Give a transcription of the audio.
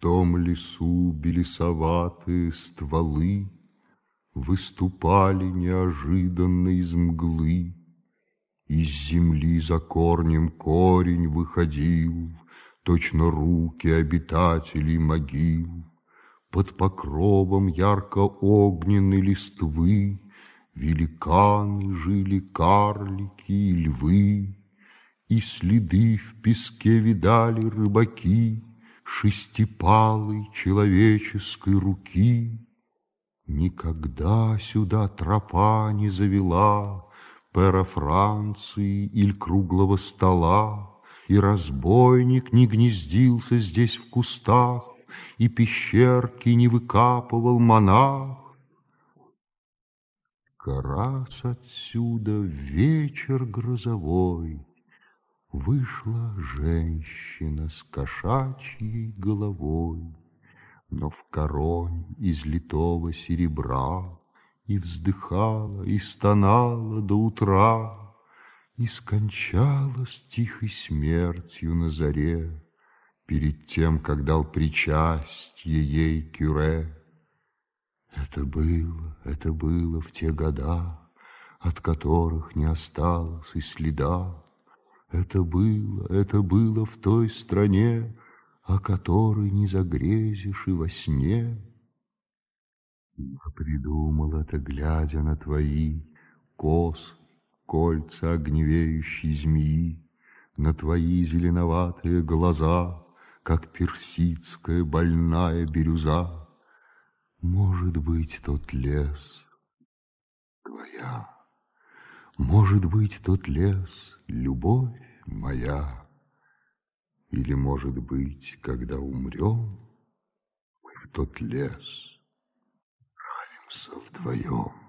том лесу белесоватые стволы Выступали неожиданно из мглы. Из земли за корнем корень выходил, Точно руки обитателей могил. Под покровом ярко-огненной листвы Великаны жили карлики и львы, И следы в песке видали рыбаки Шестипалой человеческой руки. Никогда сюда тропа не завела Пера Франции или круглого стола, И разбойник не гнездился здесь в кустах, И пещерки не выкапывал монах. Карас отсюда вечер грозовой Вышла женщина с кошачьей головой но в короне из литого серебра И вздыхала, и стонала до утра, И скончалась тихой смертью на заре Перед тем, как дал причастье ей кюре. Это было, это было в те года, От которых не осталось и следа. Это было, это было в той стране, о которой не загрезишь и во сне. Я придумал это, глядя на твои косы, кольца огневеющей змеи, на твои зеленоватые глаза, как персидская больная бирюза. Может быть, тот лес твоя, может быть, тот лес любовь моя. Или, может быть, когда умрем, мы в тот лес правимся вдвоем.